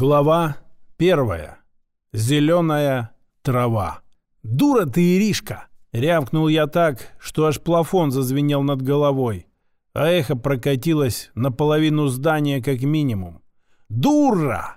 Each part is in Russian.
Глава первая. Зеленая трава. «Дура ты, Иришка!» Рявкнул я так, что аж плафон зазвенел над головой, а эхо прокатилось наполовину здания как минимум. «Дура!»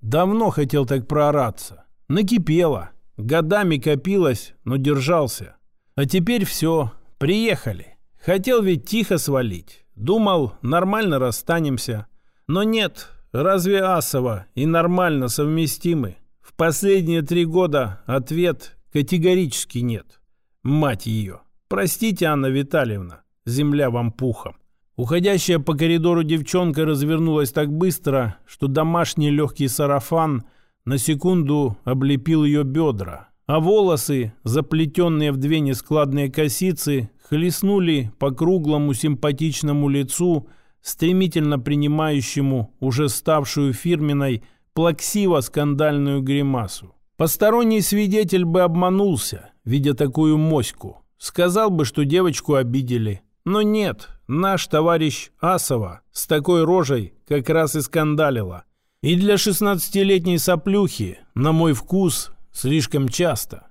Давно хотел так проораться. Накипело. Годами копилось, но держался. А теперь все. Приехали. Хотел ведь тихо свалить. Думал, нормально расстанемся. Но нет, Разве Асова и нормально совместимы? В последние три года ответ категорически нет. Мать ее. Простите, Анна Витальевна, земля вам пухом. Уходящая по коридору девчонка развернулась так быстро, что домашний легкий сарафан на секунду облепил ее бедра, а волосы, заплетенные в две нескладные косицы, хлестнули по круглому симпатичному лицу – стремительно принимающему уже ставшую фирменной плаксиво-скандальную гримасу. Посторонний свидетель бы обманулся, видя такую моську. Сказал бы, что девочку обидели. Но нет, наш товарищ Асова с такой рожей как раз и скандалила. И для шестнадцатилетней соплюхи, на мой вкус, слишком часто.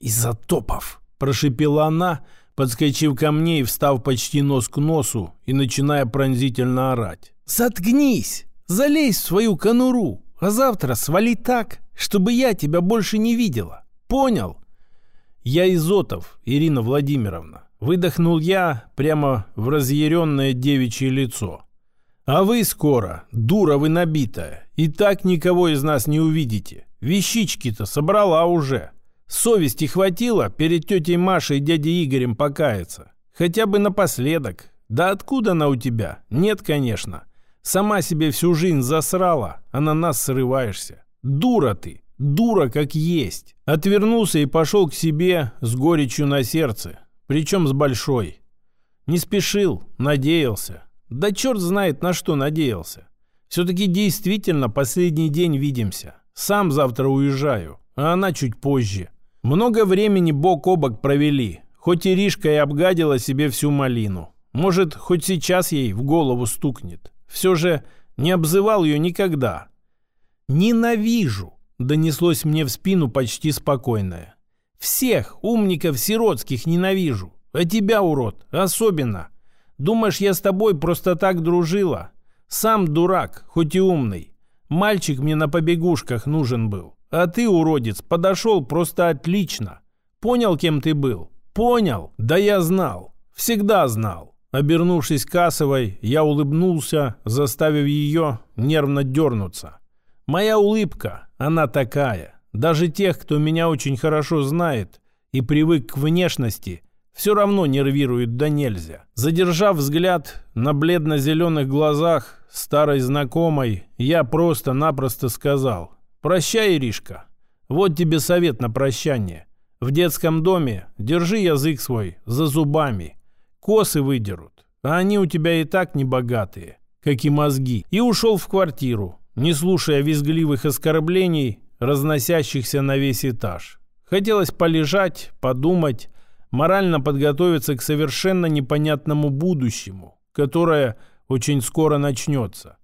«Изотопов!» – прошипела она – подскочив ко мне и встав почти нос к носу и начиная пронзительно орать. «Заткнись! Залезь в свою конуру, а завтра свали так, чтобы я тебя больше не видела. Понял?» «Я Изотов, Ирина Владимировна», — выдохнул я прямо в разъяренное девичье лицо. «А вы скоро, дура вы набитая, и так никого из нас не увидите. Вещички-то собрала уже». Совести хватило перед тетей Машей и дядей Игорем покаяться. Хотя бы напоследок. Да откуда она у тебя? Нет, конечно. Сама себе всю жизнь засрала, а на нас срываешься. Дура ты, дура как есть. Отвернулся и пошел к себе с горечью на сердце. Причем с большой. Не спешил, надеялся. Да черт знает, на что надеялся. Все-таки действительно последний день видимся. Сам завтра уезжаю, а она чуть позже. Много времени бок о бок провели, хоть Иришка и обгадила себе всю малину. Может, хоть сейчас ей в голову стукнет. Все же не обзывал ее никогда. «Ненавижу!» — донеслось мне в спину почти спокойное. «Всех умников сиротских ненавижу. А тебя, урод, особенно. Думаешь, я с тобой просто так дружила? Сам дурак, хоть и умный. Мальчик мне на побегушках нужен был. А ты, уродец, подошел просто отлично. Понял, кем ты был? Понял? Да я знал. Всегда знал. Обернувшись кассовой, я улыбнулся, заставив ее нервно дернуться. Моя улыбка, она такая. Даже тех, кто меня очень хорошо знает и привык к внешности, все равно нервирует да нельзя. Задержав взгляд на бледно-зеленых глазах старой знакомой, я просто-напросто сказал «Прощай, Иришка. Вот тебе совет на прощание. В детском доме держи язык свой за зубами. Косы выдерут, а они у тебя и так не богатые, как и мозги». И ушел в квартиру, не слушая визгливых оскорблений, разносящихся на весь этаж. Хотелось полежать, подумать, морально подготовиться к совершенно непонятному будущему, которое очень скоро начнется.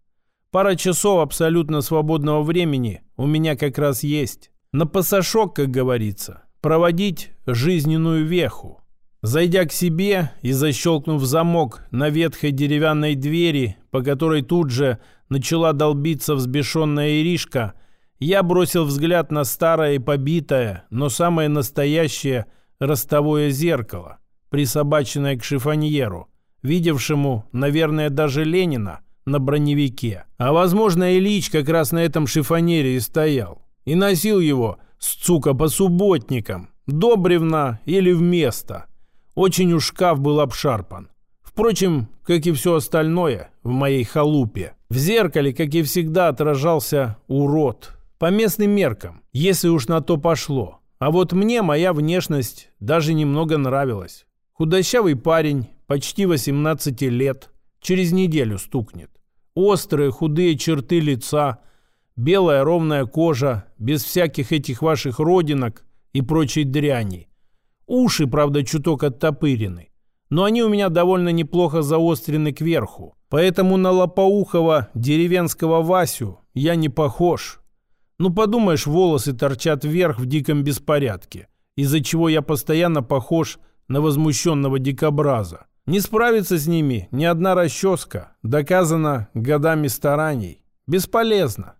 Пара часов абсолютно свободного времени у меня как раз есть. На пасашок, как говорится, проводить жизненную веху. Зайдя к себе и защелкнув замок на ветхой деревянной двери, по которой тут же начала долбиться взбешенная Иришка, я бросил взгляд на старое и побитое, но самое настоящее ростовое зеркало, присобаченное к шифоньеру, видевшему, наверное, даже Ленина – на броневике. А возможно, Ильич как раз на этом шифонере и стоял. И носил его, сука, по субботникам. До бревна или вместо. Очень уж шкаф был обшарпан. Впрочем, как и все остальное в моей халупе. В зеркале, как и всегда, отражался урод. По местным меркам, если уж на то пошло. А вот мне моя внешность даже немного нравилась. Худощавый парень, почти 18 лет, через неделю стукнет. Острые худые черты лица, белая ровная кожа, без всяких этих ваших родинок и прочей дряни. Уши, правда, чуток оттопырены. но они у меня довольно неплохо заострены кверху. Поэтому на лопоухого деревенского Васю я не похож. Ну, подумаешь, волосы торчат вверх в диком беспорядке, из-за чего я постоянно похож на возмущенного дикобраза. Не справиться с ними ни одна расческа, доказано годами стараний. Бесполезно.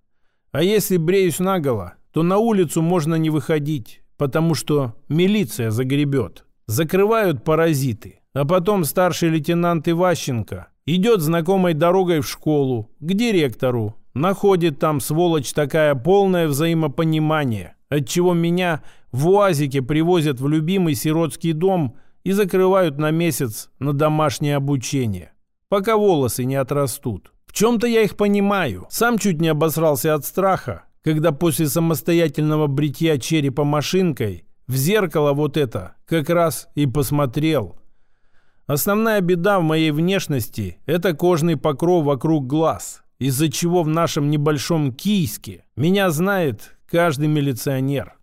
А если бреюсь наголо, то на улицу можно не выходить, потому что милиция загребет. Закрывают паразиты. А потом старший лейтенант Иващенко идет знакомой дорогой в школу, к директору, находит там, сволочь такая, полное взаимопонимание, отчего меня в УАЗике привозят в любимый сиротский дом и закрывают на месяц на домашнее обучение, пока волосы не отрастут. В чем-то я их понимаю. Сам чуть не обосрался от страха, когда после самостоятельного бритья черепа машинкой в зеркало вот это как раз и посмотрел. Основная беда в моей внешности – это кожный покров вокруг глаз, из-за чего в нашем небольшом Кийске меня знает каждый милиционер.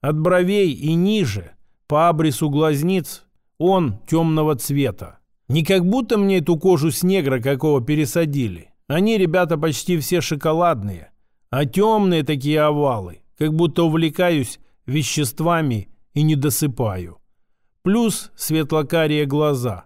От бровей и ниже, по абрису глазниц, он темного цвета. Не как будто мне эту кожу с негра какого пересадили. Они, ребята, почти все шоколадные. А темные такие овалы, как будто увлекаюсь веществами и не досыпаю. Плюс светлокарие глаза.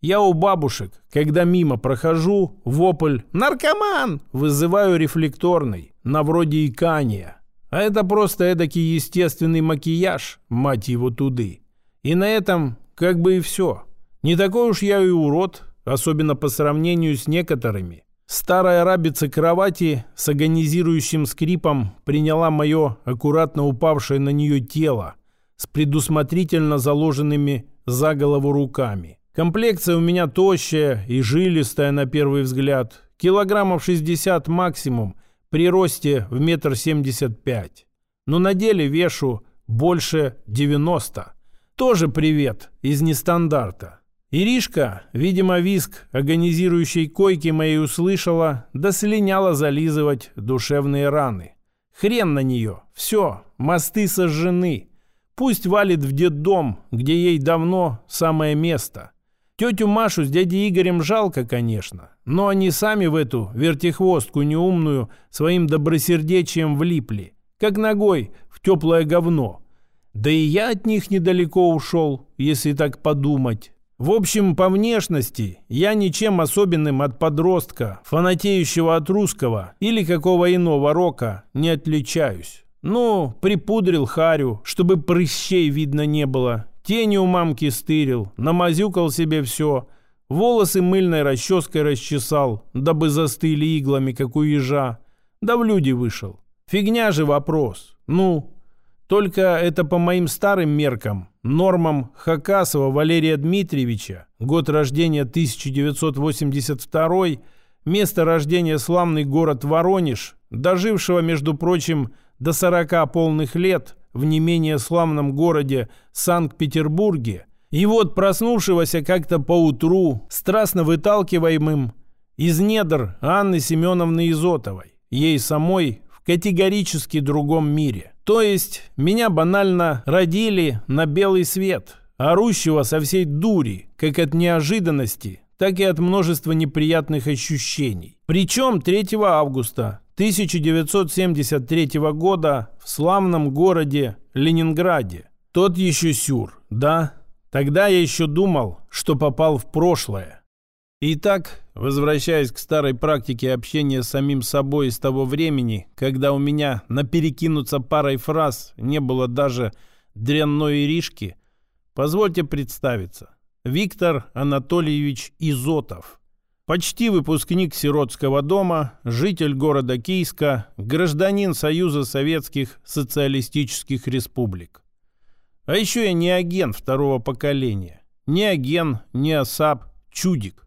Я у бабушек, когда мимо прохожу, вопль «Наркоман!» вызываю рефлекторный, на вроде икания. А это просто эдакий естественный макияж, мать его туды. И на этом как бы и все. Не такой уж я и урод, особенно по сравнению с некоторыми. Старая рабица кровати с агонизирующим скрипом приняла мое аккуратно упавшее на нее тело с предусмотрительно заложенными за голову руками. Комплекция у меня тощая и жилистая на первый взгляд. Килограммов 60 максимум при росте в метр семьдесят пять. Но на деле вешу больше 90. Тоже привет из нестандарта. Иришка, видимо, виск агонизирующей койки моей услышала, да слиняла зализывать душевные раны. Хрен на нее. Все, мосты сожжены. Пусть валит в детдом, где ей давно самое место. Тетю Машу с дядей Игорем жалко, конечно, но они сами в эту вертихвостку неумную своим добросердечием влипли, как ногой в теплое говно. Да и я от них недалеко ушел, если так подумать. В общем, по внешности я ничем особенным от подростка, фанатеющего от русского или какого иного рока, не отличаюсь. Ну, припудрил харю, чтобы прыщей видно не было. Тени у мамки стырил, намазюкал себе все. Волосы мыльной расческой расчесал, дабы застыли иглами, как у ежа. Да в люди вышел. Фигня же вопрос. Ну, только это по моим старым меркам, нормам Хакасова Валерия Дмитриевича, год рождения 1982, место рождения славный город Воронеж, дожившего, между прочим, до 40 полных лет в не менее славном городе Санкт-Петербурге, и вот проснувшегося как-то поутру, страстно выталкиваемым из недр Анны Семеновны Изотовой, ей самой в категорически другом мире – то есть меня банально родили на белый свет, орущего со всей дури, как от неожиданности, так и от множества неприятных ощущений. Причем 3 августа 1973 года в славном городе Ленинграде. Тот еще сюр, да? Тогда я еще думал, что попал в прошлое. Итак, возвращаясь к старой практике общения с самим собой из того времени, когда у меня на перекинуться парой фраз не было даже дрянной иришки, позвольте представиться. Виктор Анатольевич Изотов. Почти выпускник сиротского дома, житель города Кийска, гражданин Союза Советских Социалистических Республик. А еще я не агент второго поколения. Не агент, не осап, чудик.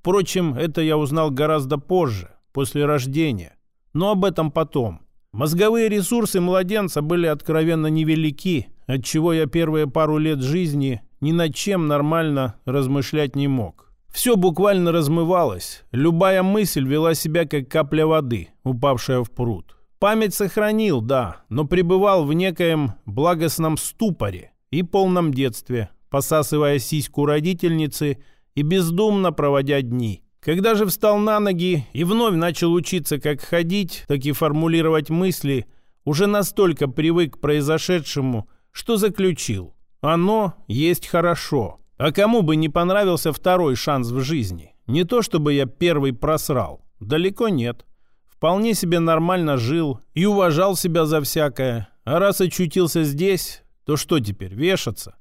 Впрочем, это я узнал гораздо позже, после рождения. Но об этом потом. Мозговые ресурсы младенца были откровенно невелики, отчего я первые пару лет жизни ни над чем нормально размышлять не мог. Все буквально размывалось. Любая мысль вела себя как капля воды, упавшая в пруд. Память сохранил, да, но пребывал в некоем благостном ступоре и полном детстве посасывая сиську родительницы и бездумно проводя дни. Когда же встал на ноги и вновь начал учиться как ходить, так и формулировать мысли, уже настолько привык к произошедшему, что заключил. Оно есть хорошо. А кому бы не понравился второй шанс в жизни? Не то чтобы я первый просрал. Далеко нет. Вполне себе нормально жил и уважал себя за всякое. А раз очутился здесь, то что теперь, вешаться?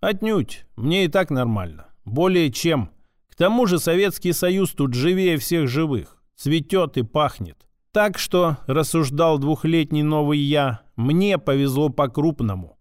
Отнюдь. Мне и так нормально. Более чем. К тому же Советский Союз тут живее всех живых. Цветет и пахнет. Так что, рассуждал двухлетний новый я, мне повезло по-крупному.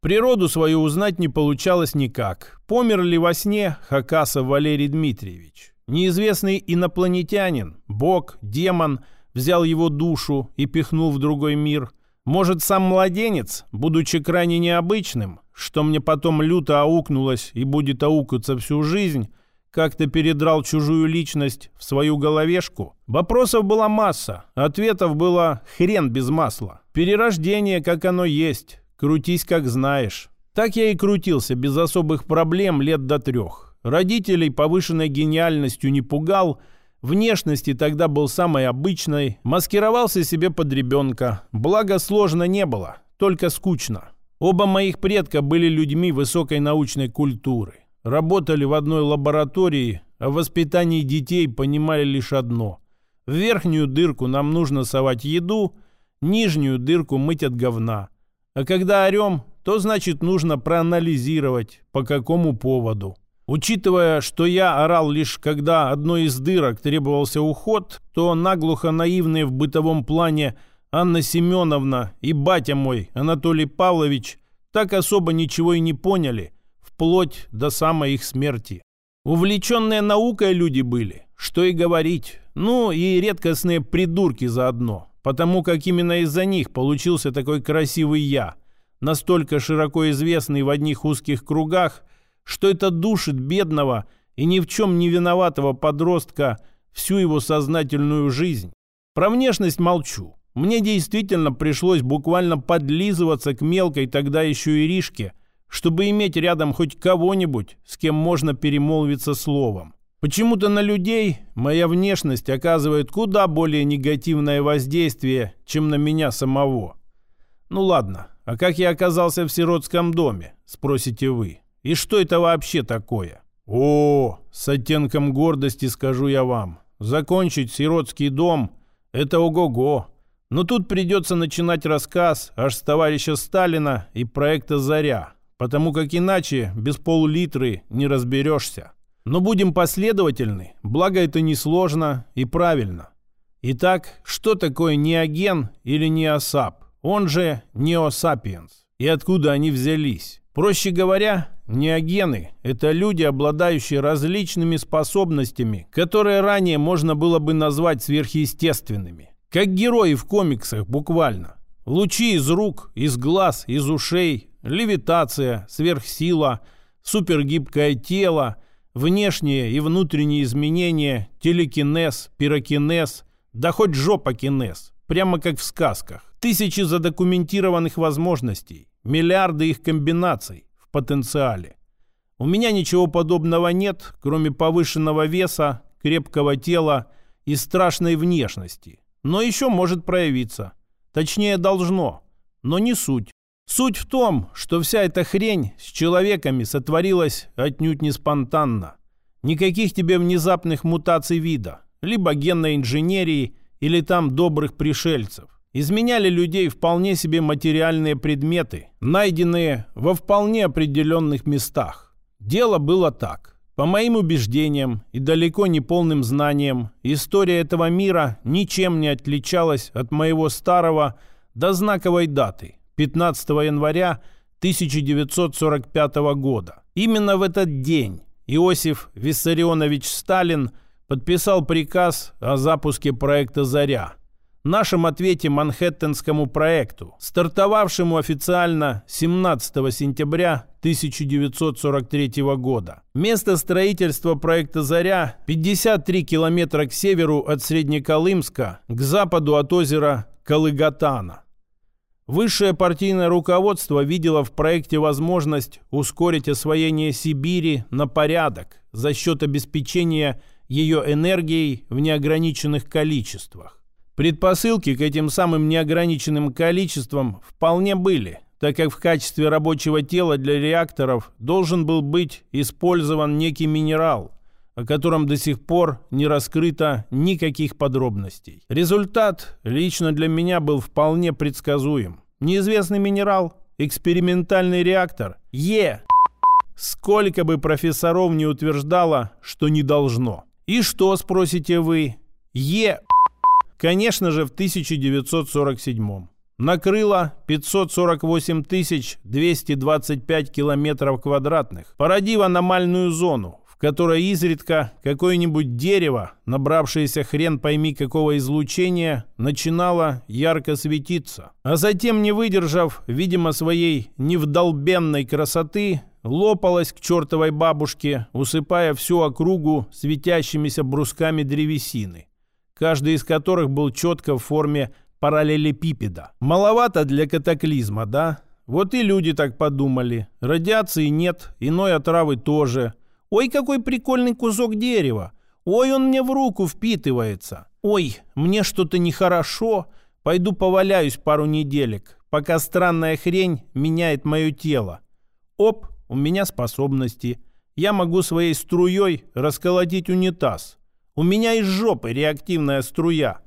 Природу свою узнать не получалось никак. Помер ли во сне Хакасов Валерий Дмитриевич? Неизвестный инопланетянин, бог, демон, взял его душу и пихнул в другой мир. Может, сам младенец, будучи крайне необычным, что мне потом люто аукнулось и будет аукаться всю жизнь, как-то передрал чужую личность в свою головешку? Вопросов была масса, ответов было хрен без масла. Перерождение, как оно есть, крутись как знаешь. Так я и крутился без особых проблем лет до трех. Родителей повышенной гениальностью не пугал, внешности тогда был самой обычной, маскировался себе под ребенка, благо сложно не было, только скучно. Оба моих предка были людьми высокой научной культуры работали в одной лаборатории, а в воспитании детей понимали лишь одно. В верхнюю дырку нам нужно совать еду, нижнюю дырку мыть от говна. А когда орем, то значит нужно проанализировать, по какому поводу. Учитывая, что я орал лишь когда одной из дырок требовался уход, то наглухо наивные в бытовом плане Анна Семеновна и батя мой, Анатолий Павлович, так особо ничего и не поняли, вплоть до самой их смерти. Увлеченные наукой люди были, что и говорить. Ну и редкостные придурки заодно, потому как именно из-за них получился такой красивый я, настолько широко известный в одних узких кругах, что это душит бедного и ни в чем не виноватого подростка всю его сознательную жизнь. Про внешность молчу. Мне действительно пришлось буквально подлизываться к мелкой тогда еще Иришке – чтобы иметь рядом хоть кого-нибудь, с кем можно перемолвиться словом. Почему-то на людей моя внешность оказывает куда более негативное воздействие, чем на меня самого. Ну ладно, а как я оказался в сиротском доме, спросите вы? И что это вообще такое? О, с оттенком гордости скажу я вам. Закончить сиротский дом – это ого-го. Но тут придется начинать рассказ аж с товарища Сталина и проекта «Заря», потому как иначе без пол-литры не разберешься. Но будем последовательны, благо это несложно и правильно. Итак, что такое неоген или неосап? Он же неосапиенс. И откуда они взялись? Проще говоря, неогены – это люди, обладающие различными способностями, которые ранее можно было бы назвать сверхъестественными. Как герои в комиксах буквально. Лучи из рук, из глаз, из ушей, левитация, сверхсила, супергибкое тело, внешние и внутренние изменения, телекинез, пирокинез, да хоть жопа-кинез, прямо как в сказках. Тысячи задокументированных возможностей, миллиарды их комбинаций в потенциале. У меня ничего подобного нет, кроме повышенного веса, крепкого тела и страшной внешности. Но еще может проявиться. Точнее, должно. Но не суть. Суть в том, что вся эта хрень с человеками сотворилась отнюдь не спонтанно. Никаких тебе внезапных мутаций вида, либо генной инженерии, или там добрых пришельцев. Изменяли людей вполне себе материальные предметы, найденные во вполне определенных местах. Дело было так. По моим убеждениям и далеко не полным знаниям, история этого мира ничем не отличалась от моего старого до знаковой даты 15 января 1945 года. Именно в этот день Иосиф Виссарионович Сталин подписал приказ о запуске проекта «Заря», нашем ответе Манхэттенскому проекту, стартовавшему официально 17 сентября 1943 года. Место строительства проекта «Заря» 53 километра к северу от Среднеколымска, к западу от озера Калыгатана. Высшее партийное руководство видело в проекте возможность ускорить освоение Сибири на порядок за счет обеспечения ее энергией в неограниченных количествах. Предпосылки к этим самым неограниченным количествам вполне были, так как в качестве рабочего тела для реакторов должен был быть использован некий минерал, о котором до сих пор не раскрыто никаких подробностей. Результат лично для меня был вполне предсказуем. Неизвестный минерал, экспериментальный реактор, Е. Сколько бы профессоров не утверждало, что не должно. И что, спросите вы? Е. Конечно же, в 1947 накрыло 548 225 километров квадратных, породив аномальную зону, в которой изредка какое-нибудь дерево, набравшееся хрен пойми какого излучения, начинало ярко светиться. А затем, не выдержав, видимо, своей невдолбенной красоты, лопалась к чертовой бабушке, усыпая всю округу светящимися брусками древесины каждый из которых был четко в форме параллелепипеда. Маловато для катаклизма, да? Вот и люди так подумали. Радиации нет, иной отравы тоже. Ой, какой прикольный кусок дерева. Ой, он мне в руку впитывается. Ой, мне что-то нехорошо. Пойду поваляюсь пару неделек, пока странная хрень меняет мое тело. Оп, у меня способности. Я могу своей струей расколотить унитаз. У меня из жопы реактивная струя.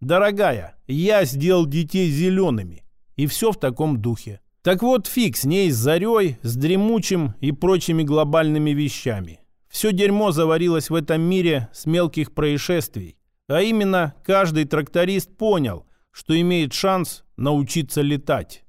Дорогая, я сделал детей зелеными. И все в таком духе. Так вот, фиг с ней, с зарей, с дремучим и прочими глобальными вещами. Все дерьмо заварилось в этом мире с мелких происшествий. А именно, каждый тракторист понял, что имеет шанс научиться летать.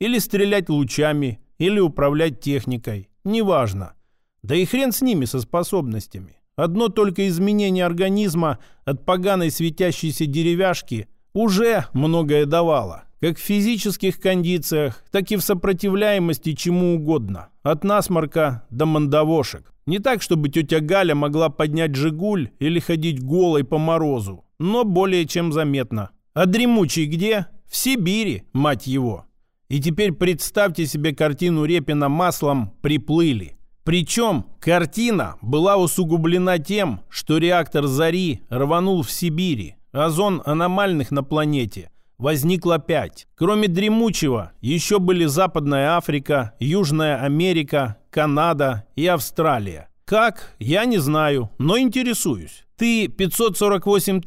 Или стрелять лучами, или управлять техникой. Неважно. Да и хрен с ними, со способностями. Одно только изменение организма от поганой светящейся деревяшки уже многое давало. Как в физических кондициях, так и в сопротивляемости чему угодно. От насморка до мандавошек. Не так, чтобы тетя Галя могла поднять «Жигуль» или ходить голой по морозу, но более чем заметно. А дремучий где? В Сибири, мать его. И теперь представьте себе картину Репина маслом «Приплыли». Причем картина была усугублена тем, что реактор «Зари» рванул в Сибири, а зон аномальных на планете возникло пять. Кроме дремучего, еще были Западная Африка, Южная Америка, Канада и Австралия. Как? Я не знаю, но интересуюсь. Ты 548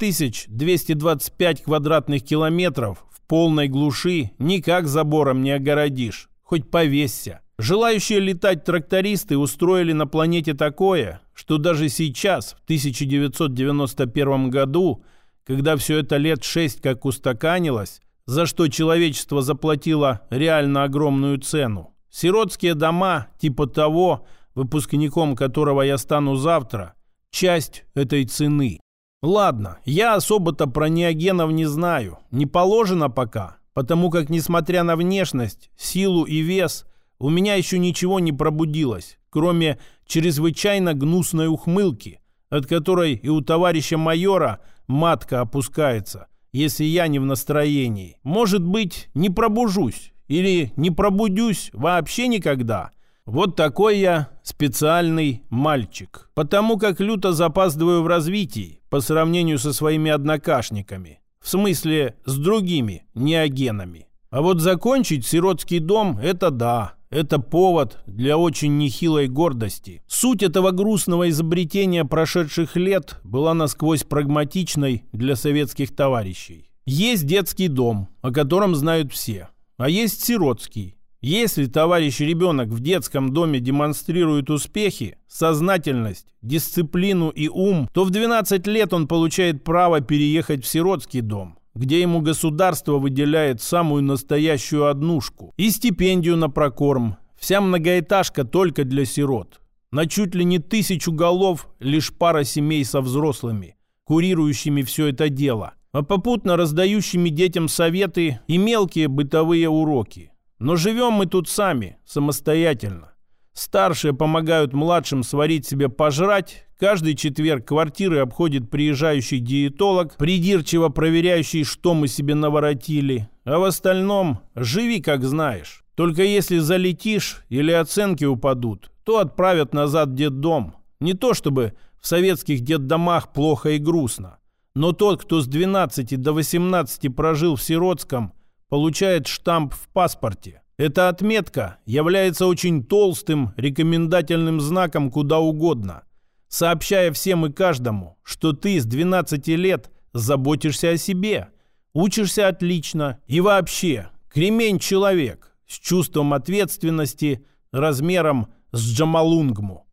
225 квадратных километров в полной глуши никак забором не огородишь. Хоть повесься. Желающие летать трактористы устроили на планете такое, что даже сейчас, в 1991 году, когда все это лет шесть как устаканилось, за что человечество заплатило реально огромную цену, сиротские дома типа того, выпускником которого я стану завтра, часть этой цены. Ладно, я особо-то про неогенов не знаю, не положено пока, потому как, несмотря на внешность, силу и вес – у меня еще ничего не пробудилось, кроме чрезвычайно гнусной ухмылки, от которой и у товарища майора матка опускается, если я не в настроении. Может быть, не пробужусь или не пробудюсь вообще никогда. Вот такой я специальный мальчик. Потому как люто запаздываю в развитии по сравнению со своими однокашниками. В смысле, с другими неогенами. А вот закончить сиротский дом – это да. Это повод для очень нехилой гордости. Суть этого грустного изобретения прошедших лет была насквозь прагматичной для советских товарищей. Есть детский дом, о котором знают все, а есть сиротский. Если товарищ ребенок в детском доме демонстрирует успехи, сознательность, дисциплину и ум, то в 12 лет он получает право переехать в сиротский дом где ему государство выделяет самую настоящую однушку и стипендию на прокорм. Вся многоэтажка только для сирот. На чуть ли не тысячу голов лишь пара семей со взрослыми, курирующими все это дело, а попутно раздающими детям советы и мелкие бытовые уроки. Но живем мы тут сами, самостоятельно. Старшие помогают младшим сварить себе пожрать. Каждый четверг квартиры обходит приезжающий диетолог, придирчиво проверяющий, что мы себе наворотили. А в остальном живи как знаешь. Только если залетишь или оценки упадут, то отправят назад в детдом. Не то чтобы в советских детдомах плохо и грустно. Но тот, кто с 12 до 18 прожил в Сиротском, получает штамп в паспорте. Эта отметка является очень толстым рекомендательным знаком куда угодно, сообщая всем и каждому, что ты с 12 лет заботишься о себе, учишься отлично и вообще кремень человек с чувством ответственности размером с Джамалунгму.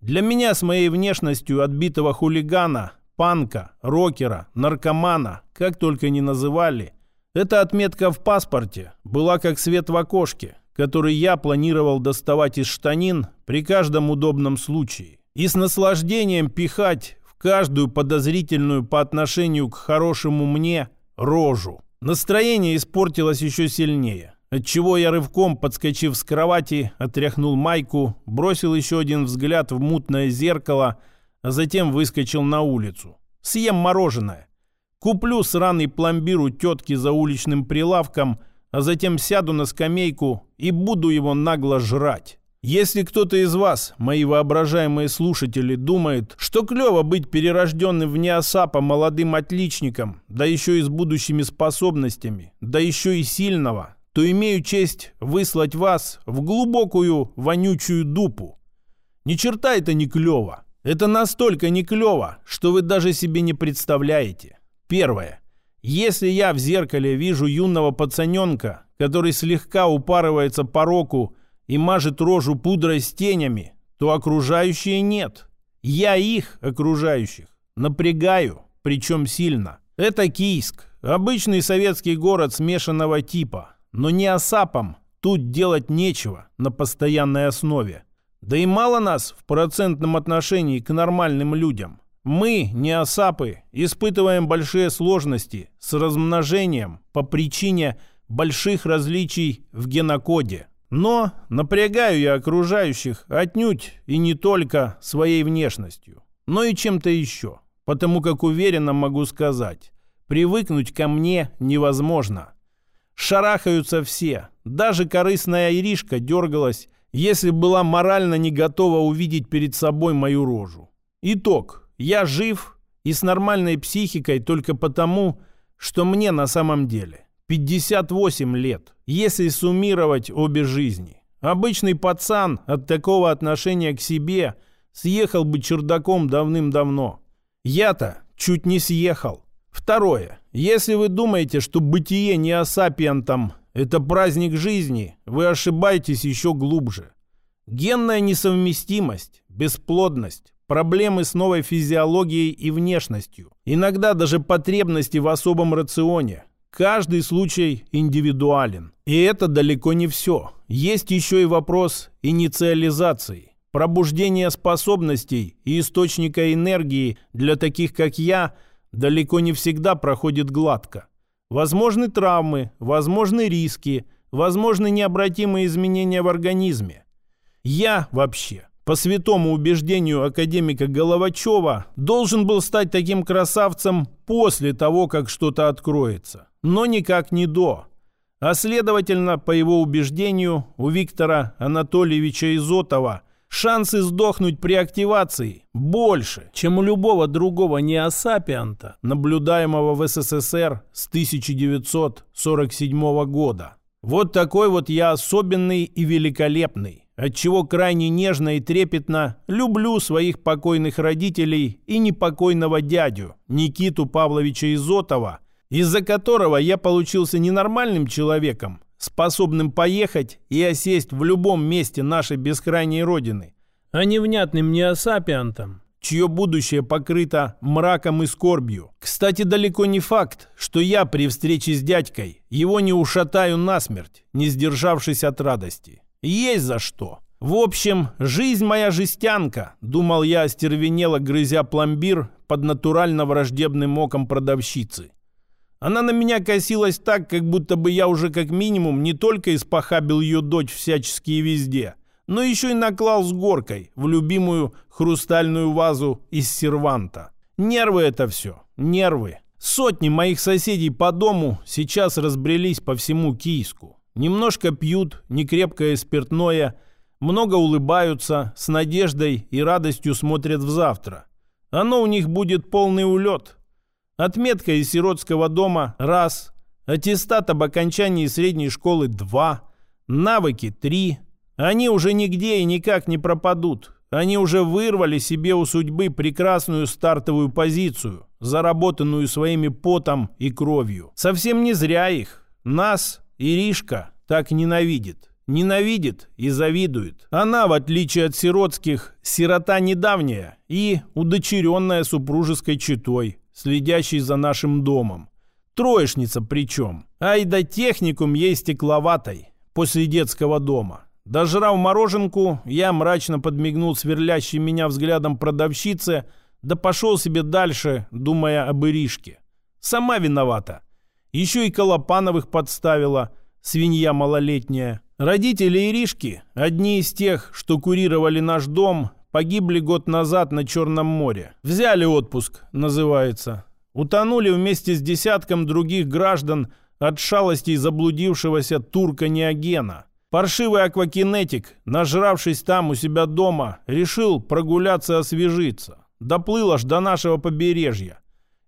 Для меня с моей внешностью отбитого хулигана, панка, рокера, наркомана, как только не называли – эта отметка в паспорте была как свет в окошке, который я планировал доставать из штанин при каждом удобном случае и с наслаждением пихать в каждую подозрительную по отношению к хорошему мне рожу. Настроение испортилось еще сильнее, отчего я рывком, подскочив с кровати, отряхнул майку, бросил еще один взгляд в мутное зеркало, а затем выскочил на улицу. Съем мороженое. Куплю сраный пломбир у тетки за уличным прилавком, а затем сяду на скамейку и буду его нагло жрать. Если кто-то из вас, мои воображаемые слушатели, думает, что клево быть перерожденным в неосапа молодым отличником, да еще и с будущими способностями, да еще и сильного, то имею честь выслать вас в глубокую вонючую дупу. Ни черта это не клево. Это настолько не клево, что вы даже себе не представляете. Первое. Если я в зеркале вижу юного пацаненка, который слегка упарывается по року и мажет рожу пудрой с тенями, то окружающие нет. Я их, окружающих, напрягаю, причем сильно. Это Кийск, обычный советский город смешанного типа. Но не осапом тут делать нечего на постоянной основе. Да и мало нас в процентном отношении к нормальным людям. Мы, неосапы, испытываем большие сложности с размножением по причине больших различий в генокоде. Но напрягаю я окружающих отнюдь и не только своей внешностью, но и чем-то еще. Потому как уверенно могу сказать, привыкнуть ко мне невозможно. Шарахаются все. Даже корыстная Иришка дергалась, если была морально не готова увидеть перед собой мою рожу. Итог. Я жив и с нормальной психикой только потому, что мне на самом деле 58 лет, если суммировать обе жизни. Обычный пацан от такого отношения к себе съехал бы чердаком давным-давно. Я-то чуть не съехал. Второе. Если вы думаете, что бытие неосапиентом – это праздник жизни, вы ошибаетесь еще глубже. Генная несовместимость, бесплодность, проблемы с новой физиологией и внешностью, иногда даже потребности в особом рационе. Каждый случай индивидуален. И это далеко не все. Есть еще и вопрос инициализации, пробуждения способностей и источника энергии для таких, как я, далеко не всегда проходит гладко. Возможны травмы, возможны риски, возможны необратимые изменения в организме. Я вообще по святому убеждению академика Головачева, должен был стать таким красавцем после того, как что-то откроется, но никак не до. А следовательно, по его убеждению, у Виктора Анатольевича Изотова шансы сдохнуть при активации больше, чем у любого другого неосапианта, наблюдаемого в СССР с 1947 года. Вот такой вот я особенный и великолепный отчего крайне нежно и трепетно люблю своих покойных родителей и непокойного дядю Никиту Павловича Изотова, из-за которого я получился ненормальным человеком, способным поехать и осесть в любом месте нашей бескрайней родины, а невнятным неосапиантом, чье будущее покрыто мраком и скорбью. Кстати, далеко не факт, что я при встрече с дядькой его не ушатаю насмерть, не сдержавшись от радости. Есть за что. В общем, жизнь моя жестянка, думал я, остервенело грызя пломбир под натурально враждебным оком продавщицы. Она на меня косилась так, как будто бы я уже как минимум не только испохабил ее дочь всячески и везде, но еще и наклал с горкой в любимую хрустальную вазу из серванта. Нервы это все, нервы. Сотни моих соседей по дому сейчас разбрелись по всему Кийску. Немножко пьют, некрепкое спиртное, много улыбаются, с надеждой и радостью смотрят в завтра. Оно у них будет полный улет. Отметка из сиротского дома – раз, аттестат об окончании средней школы – два, навыки – три. Они уже нигде и никак не пропадут. Они уже вырвали себе у судьбы прекрасную стартовую позицию, заработанную своими потом и кровью. Совсем не зря их. Нас Иришка так ненавидит. Ненавидит и завидует. Она, в отличие от сиротских, сирота недавняя и удочеренная супружеской четой, следящей за нашим домом. Троечница причем. Ай да техникум ей стекловатой после детского дома. Дожрав мороженку, я мрачно подмигнул сверлящей меня взглядом продавщице, да пошел себе дальше, думая об Иришке. Сама виновата. Еще и Колопановых подставила, свинья малолетняя. Родители Иришки, одни из тех, что курировали наш дом, погибли год назад на Черном море. Взяли отпуск, называется. Утонули вместе с десятком других граждан от шалостей заблудившегося турка Неогена – Паршивый аквакинетик, нажравшись там у себя дома, решил прогуляться освежиться. Доплыл аж до нашего побережья.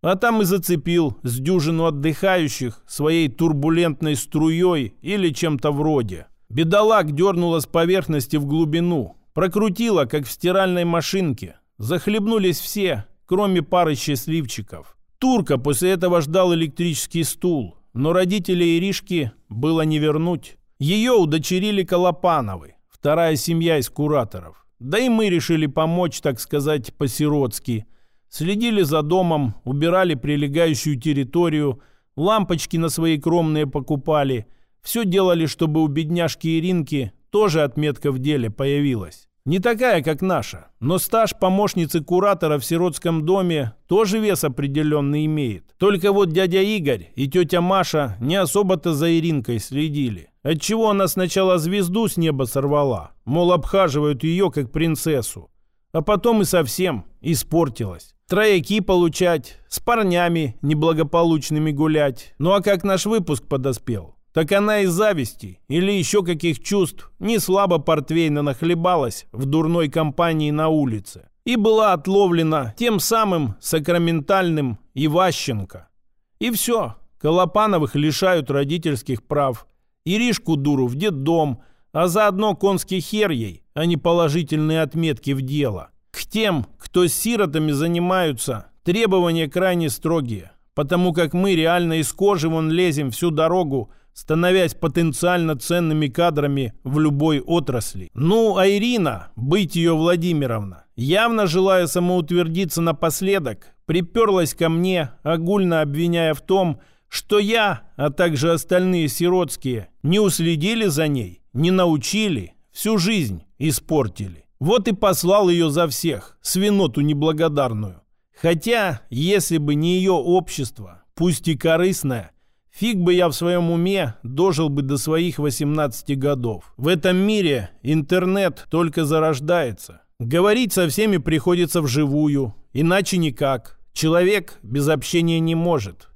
А там и зацепил с дюжину отдыхающих своей турбулентной струей или чем-то вроде. Бедолаг дернула с поверхности в глубину. Прокрутила, как в стиральной машинке. Захлебнулись все, кроме пары счастливчиков. Турка после этого ждал электрический стул, но родителей Иришки было не вернуть. Ее удочерили Колопановы, вторая семья из кураторов. Да и мы решили помочь, так сказать, по-сиротски. Следили за домом, убирали прилегающую территорию, лампочки на свои кромные покупали. Все делали, чтобы у бедняжки Иринки тоже отметка в деле появилась. Не такая, как наша, но стаж помощницы куратора в сиротском доме тоже вес определенный имеет. Только вот дядя Игорь и тетя Маша не особо-то за Иринкой следили. Отчего она сначала звезду с неба сорвала, мол, обхаживают ее как принцессу. А потом и совсем испортилась. Трояки получать, с парнями неблагополучными гулять. Ну а как наш выпуск подоспел? Так она из зависти или еще каких чувств не слабо портвейна нахлебалась в дурной компании на улице и была отловлена тем самым сакраментальным Иващенко. И все, Колопановых лишают родительских прав, Иришку дуру в детдом, а заодно конский хер ей, а не положительные отметки в дело. Тем, кто с сиротами занимаются, требования крайне строгие, потому как мы реально из кожи вон лезем всю дорогу, становясь потенциально ценными кадрами в любой отрасли. Ну, а Ирина, быть ее Владимировна, явно желая самоутвердиться напоследок, приперлась ко мне, огульно обвиняя в том, что я, а также остальные сиротские, не уследили за ней, не научили, всю жизнь испортили. Вот и послал ее за всех, свиноту неблагодарную. Хотя, если бы не ее общество, пусть и корыстное, Фиг бы я в своем уме дожил бы до своих 18 годов. В этом мире интернет только зарождается. Говорить со всеми приходится вживую, иначе никак. Человек без общения не может.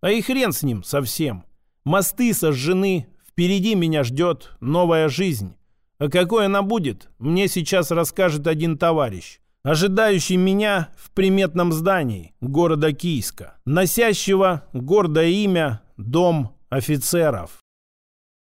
А и хрен с ним совсем. Мосты сожжены, впереди меня ждет новая жизнь. А какой она будет, мне сейчас расскажет один товарищ ожидающий меня в приметном здании города Кийска, носящего гордое имя «Дом офицеров».